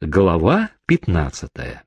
Глава пятнадцатая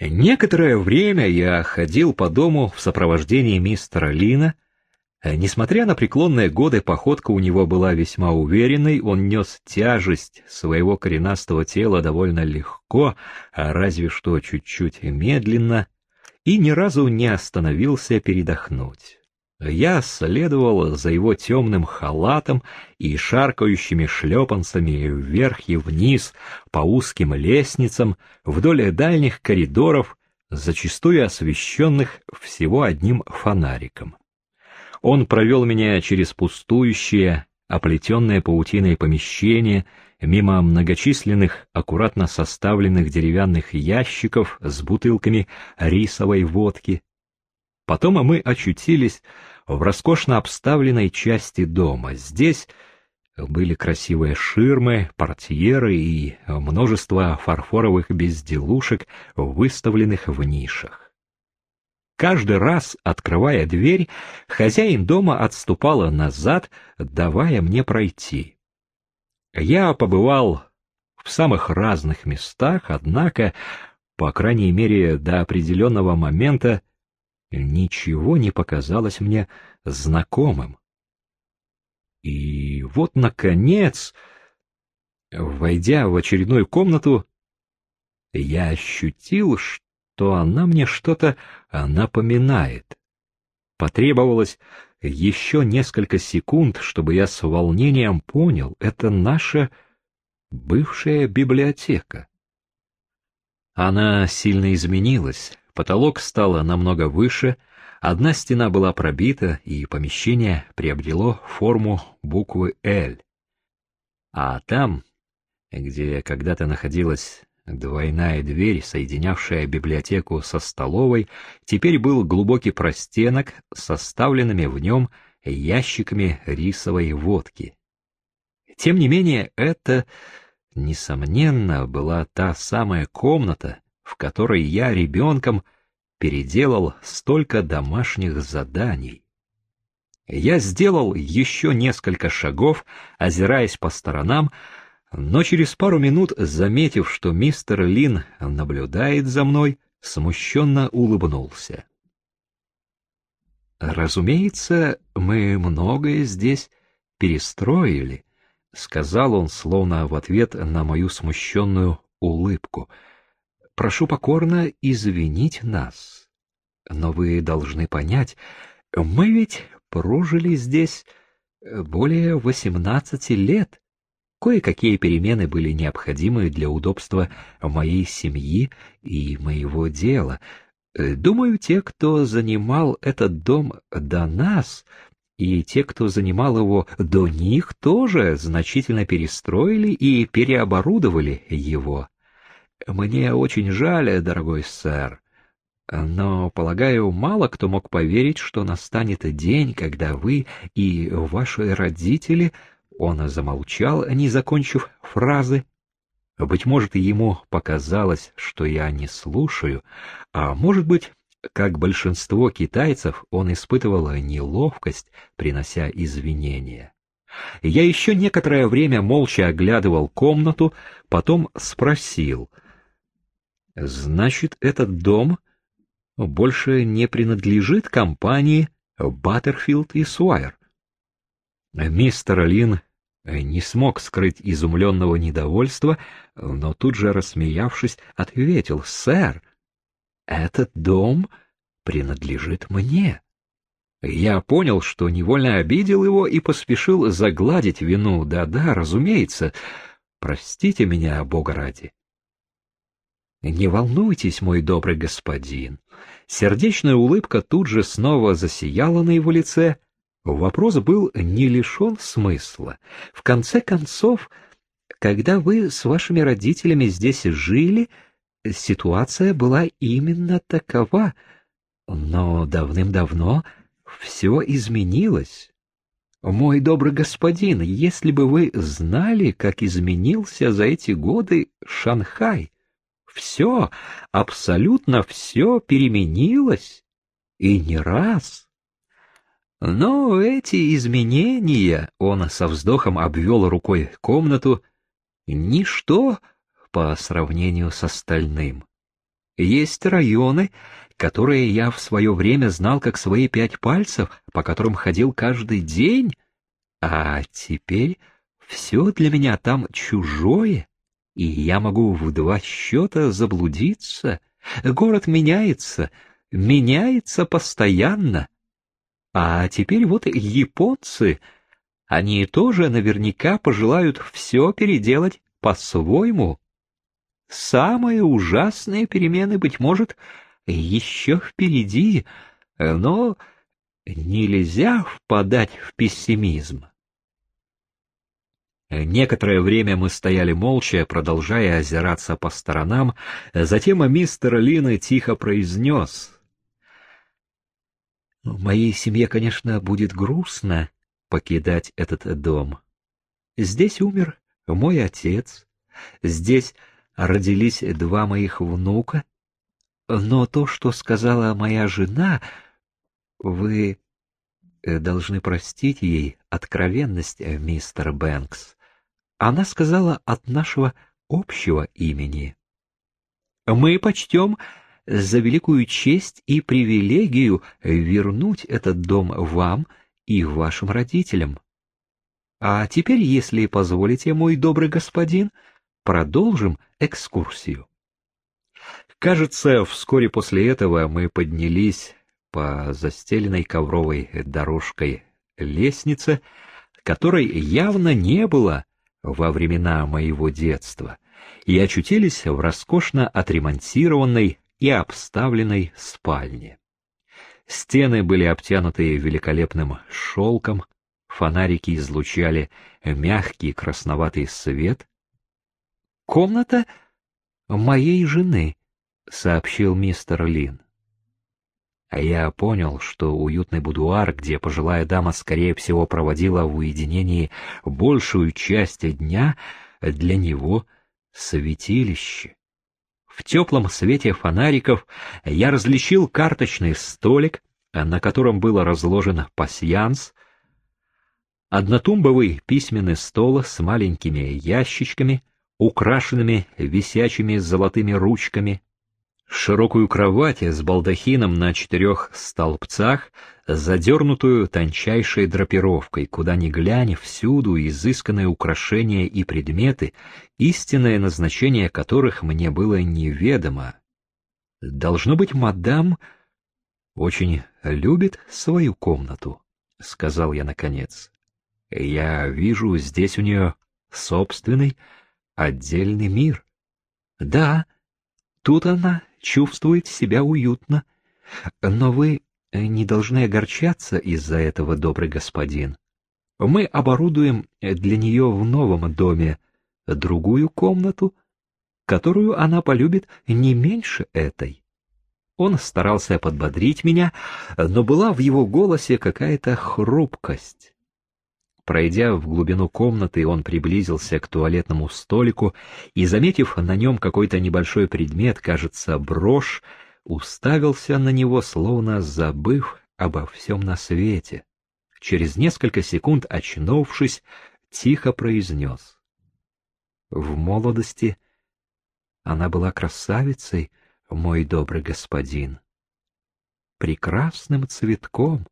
Некоторое время я ходил по дому в сопровождении мистера Лина. Несмотря на преклонные годы, походка у него была весьма уверенной, он нес тяжесть своего коренастого тела довольно легко, а разве что чуть-чуть медленно, и ни разу не остановился передохнуть. Я следовал за его темным халатом и шаркающими шлепанцами вверх и вниз по узким лестницам вдоль дальних коридоров, зачастую освещенных всего одним фонариком. Он провел меня через пустующие, оплетенные паутиной помещения, мимо многочисленных, аккуратно составленных деревянных ящиков с бутылками рисовой водки. Потом мы очутились в роскошно обставленной части дома. Здесь были красивые ширмы, портьеры и множество фарфоровых безделушек, выставленных в нишах. Каждый раз, открывая дверь, хозяин дома отступала назад, давая мне пройти. Я побывал в самых разных местах, однако, по крайней мере, до определенного момента ничего не показалось мне знакомым. И вот, наконец, войдя в очередную комнату, я ощутил, что она мне что-то напоминает. Потребовалось еще несколько секунд, чтобы я с волнением понял, это наша бывшая библиотека. Она сильно изменилась, Потолок стал намного выше, одна стена была пробита, и помещение приобрело форму буквы «Л». А там, где когда-то находилась двойная дверь, соединявшая библиотеку со столовой, теперь был глубокий простенок с составленными в нем ящиками рисовой водки. Тем не менее, это, несомненно, была та самая комната, в которой я ребенком переделал столько домашних заданий. Я сделал еще несколько шагов, озираясь по сторонам, но через пару минут, заметив, что мистер Лин наблюдает за мной, смущенно улыбнулся. «Разумеется, мы многое здесь перестроили», — сказал он, словно в ответ на мою смущенную улыбку — прошу покорно извинить нас. Но вы должны понять, мы ведь прожили здесь э, более восемнадцати лет. Кое-какие перемены были необходимы для удобства моей семьи и моего дела. Э, думаю, те, кто занимал этот дом до нас, и те, кто занимал его до них, тоже значительно перестроили и переоборудовали его. Мне очень жаль, дорогой сэр, но, полагаю, мало кто мог поверить, что настанет день, когда вы и ваши родители... Он замолчал, не закончив фразы. Быть может, ему показалось, что я не слушаю, а может быть, как большинство китайцев, он испытывал неловкость, принося извинения. Я еще некоторое время молча оглядывал комнату, потом спросил — Значит, этот дом больше не принадлежит компании Баттерфилд и Суайер. Мистер Лин не смог скрыть изумленного недовольства, но тут же, рассмеявшись, ответил, «Сэр, этот дом принадлежит мне». Я понял, что невольно обидел его и поспешил загладить вину. Да-да, разумеется. Простите меня, Бога ради. Не волнуйтесь, мой добрый господин. Сердечная улыбка тут же снова засияла на его лице. Вопрос был не лишен смысла. В конце концов, когда вы с вашими родителями здесь жили, ситуация была именно такова. Но давным-давно все изменилось. Мой добрый господин, если бы вы знали, как изменился за эти годы Шанхай, все, абсолютно все переменилось, и не раз. Но эти изменения, он со вздохом обвел рукой комнату, ничто по сравнению с остальным. Есть районы, которые я в свое время знал как свои пять пальцев, по которым ходил каждый день, а теперь все для меня там чужое, и я могу в два счета заблудиться. Город меняется, меняется постоянно. А теперь вот японцы, они тоже наверняка пожелают все переделать по-своему. Самые ужасные перемены, быть может, еще впереди, но нельзя впадать в пессимизм. Некоторое время мы стояли молча, продолжая озираться по сторонам, затем мистер Лин тихо произнес. «Моей семье, конечно, будет грустно покидать этот дом. Здесь умер мой отец, здесь родились два моих внука, но то, что сказала моя жена, вы э, должны простить ей откровенность, э, мистер Бэнкс. Она сказала от нашего общего имени. Мы почтем за великую честь и привилегию вернуть этот дом вам и вашим родителям. А теперь, если позволите, мой добрый господин, продолжим экскурсию. Кажется, вскоре после этого мы поднялись по застеленной ковровой дорожкой лестнице, которой явно не было во времена моего детства, и очутились в роскошно отремонтированной и обставленной спальне. Стены были обтянуты великолепным шелком, фонарики излучали мягкий красноватый свет. Комната моей жены, — сообщил мистер Лин. А я понял, что уютный будуар, где пожилая дама, скорее всего, проводила в уединении большую часть дня, для него святилище. В теплом свете фонариков я различил карточный столик, на котором был разложен пасьянс, однотумбовый письменный стол с маленькими ящичками, украшенными висячими золотыми ручками, широкую кровать с балдахином на четырех столбцах, задернутую тончайшей драпировкой, куда ни глянь, всюду изысканные украшения и предметы, истинное назначение которых мне было неведомо. Должно быть, мадам очень любит свою комнату, — сказал я наконец. Я вижу здесь у нее собственный отдельный мир. Да, тут она чувствует себя уютно. Но вы не должны огорчаться из-за этого, добрый господин. Мы оборудуем для нее в новом доме другую комнату, которую она полюбит не меньше этой. Он старался подбодрить меня, но была в его голосе какая-то хрупкость. Пройдя в глубину комнаты, он приблизился к туалетному столику и, заметив на нем какой-то небольшой предмет, кажется, брошь, уставился на него, словно забыв обо всем на свете. Через несколько секунд, очнувшись, тихо произнес. В молодости она была красавицей, мой добрый господин, прекрасным цветком,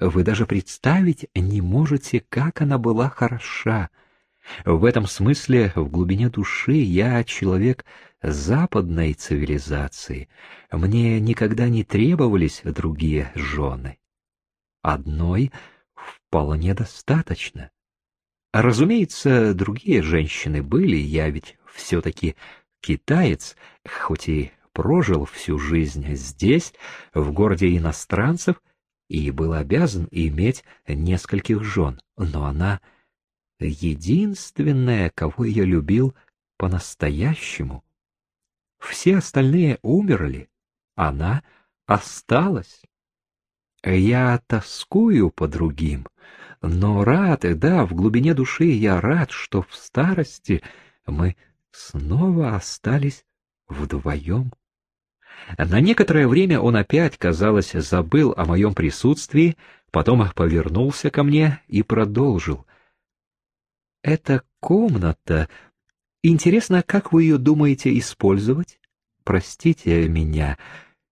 вы даже представить не можете, как она была хороша. В этом смысле, в глубине души, я человек западной цивилизации. Мне никогда не требовались другие жены. Одной вполне достаточно. Разумеется, другие женщины были, я ведь все-таки китаец, хоть и прожил всю жизнь здесь, в городе иностранцев, и был обязан иметь нескольких жен, но она единственная, кого я любил по-настоящему. Все остальные умерли, она осталась. Я тоскую по другим, но рад, да, в глубине души я рад, что в старости мы снова остались вдвоем. На некоторое время он опять, казалось, забыл о моем присутствии, потом повернулся ко мне и продолжил. «Эта комната Интересно, как вы ее думаете использовать? Простите меня,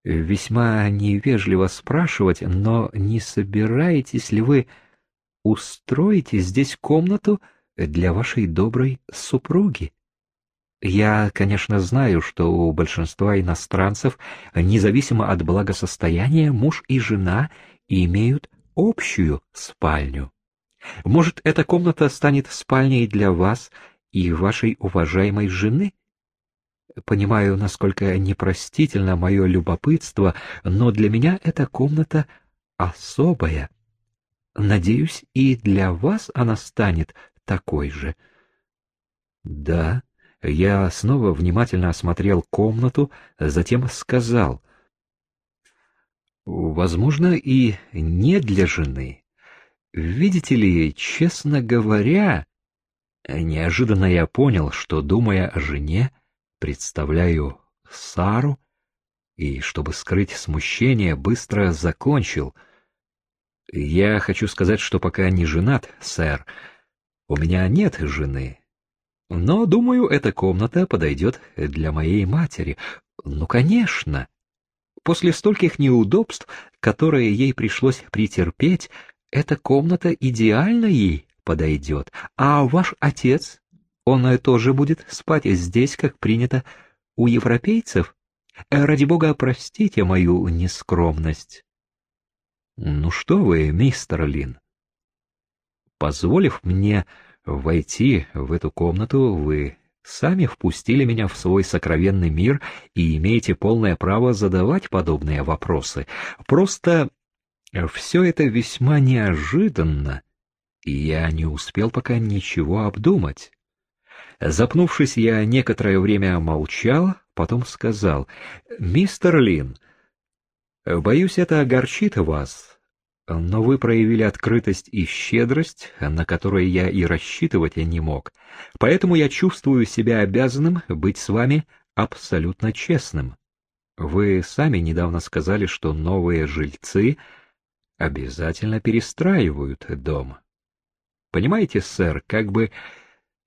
весьма невежливо спрашивать, но не собираетесь ли вы устроить здесь комнату для вашей доброй супруги? Я, конечно, знаю, что у большинства иностранцев, независимо от благосостояния, муж и жена имеют общую спальню. Может, эта комната станет спальней для вас и вашей уважаемой жены? Понимаю, насколько непростительно мое любопытство, но для меня эта комната особая. Надеюсь, и для вас она станет такой же. Да, я снова внимательно осмотрел комнату, затем сказал. Возможно, и не для жены. Видите ли, честно говоря, неожиданно я понял, что, думая о жене, представляю Сару, и, чтобы скрыть смущение, быстро закончил. Я хочу сказать, что пока не женат, сэр. У меня нет жены. Но, думаю, эта комната подойдет для моей матери. Ну, конечно. После стольких неудобств, которые ей пришлось претерпеть, эта комната идеально ей подойдет. А ваш отец он тоже будет спать здесь, как принято у европейцев? Э, ради бога, простите мою нескромность. Ну что вы, мистер Лин? Позволив мне войти в эту комнату, вы сами впустили меня в свой сокровенный мир и имеете полное право задавать подобные вопросы. Просто все это весьма неожиданно, и я не успел пока ничего обдумать. Запнувшись, я некоторое время молчал, потом сказал, «Мистер Лин, боюсь, это огорчит вас, но вы проявили открытость и щедрость, на которые я и рассчитывать не мог, поэтому я чувствую себя обязанным быть с вами абсолютно честным. Вы сами недавно сказали, что новые жильцы обязательно перестраивают дом. Понимаете, сэр, как бы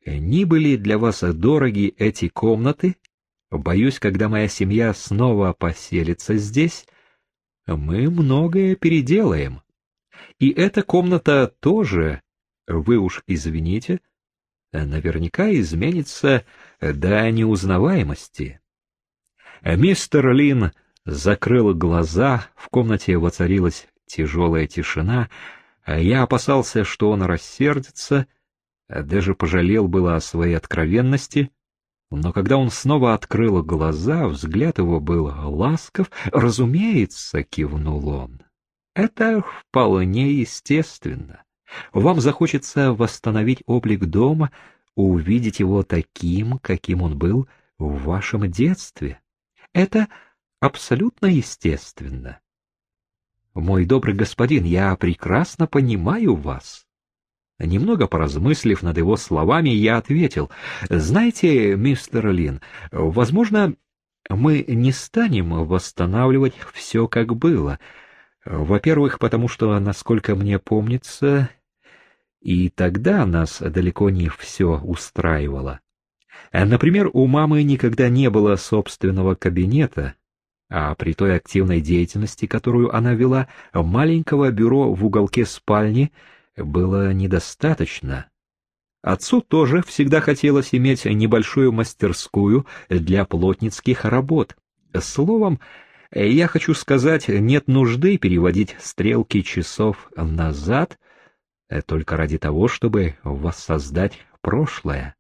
ни были для вас дороги эти комнаты, боюсь, когда моя семья снова поселится здесь, мы многое переделаем. И эта комната тоже, вы уж извините, наверняка изменится до неузнаваемости. Мистер Лин закрыл глаза, в комнате воцарилась тяжелая тишина, я опасался, что он рассердится, а даже пожалел было о своей откровенности, но когда он снова открыл глаза, взгляд его был ласков, разумеется, кивнул он. Это вполне естественно. Вам захочется восстановить облик дома, увидеть его таким, каким он был в вашем детстве. Это абсолютно естественно. Мой добрый господин, я прекрасно понимаю вас. Немного поразмыслив над его словами, я ответил, «Знаете, мистер Лин, возможно, мы не станем восстанавливать все, как было. Во-первых, потому что, насколько мне помнится, и тогда нас далеко не все устраивало. Например, у мамы никогда не было собственного кабинета, а при той активной деятельности, которую она вела, маленького бюро в уголке спальни — было недостаточно. Отцу тоже всегда хотелось иметь небольшую мастерскую для плотницких работ. Словом, я хочу сказать, нет нужды переводить стрелки часов назад, только ради того, чтобы воссоздать прошлое.